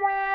Wow.